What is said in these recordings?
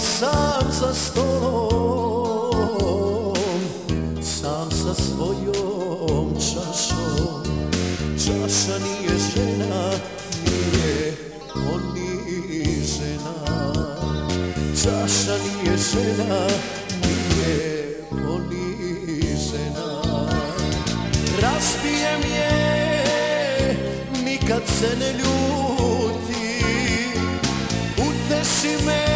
sam za stolom Sam sa svojom čašom. Čaša nije žena, nije ponižena Čaša nije žena, nije ponižena Raspijem je, nikad se ne ljuti. Uteši me,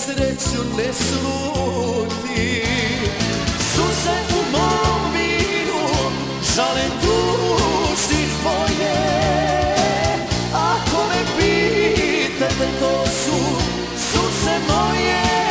nesreću ne sluti. Suze u mom vinu, žale duši tvoje. Ako me pitate, to su suze moje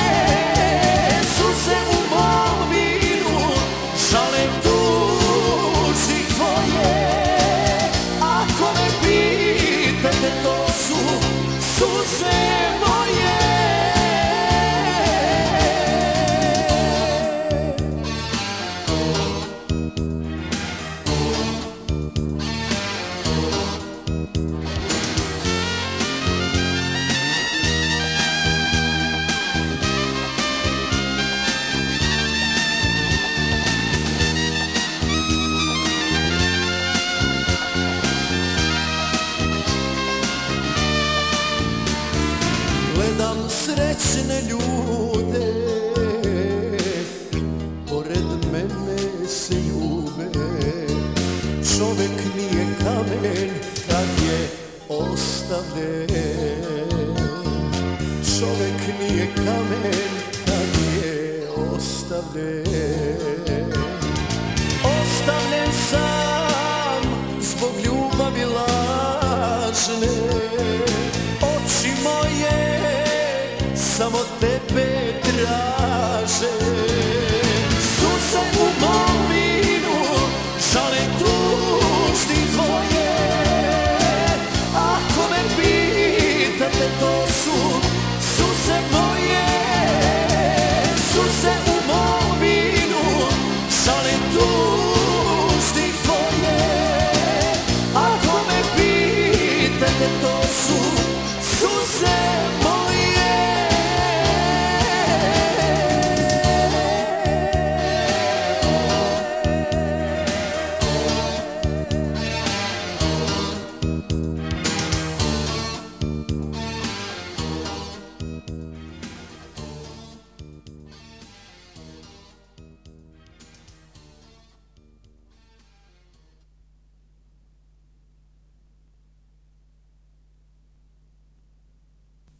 Gledam srećne ljude. Pored mene se ljube. Čovek nije kamen kad je ostavljen. Čovek nije kamen kad je ostavljen traže. Suce u molbinu Žale tušti tvoje. Ako me pitate to su suce moje. Suce u molbinu Žale tušti tvoje. Ako me pitate to su suce moje.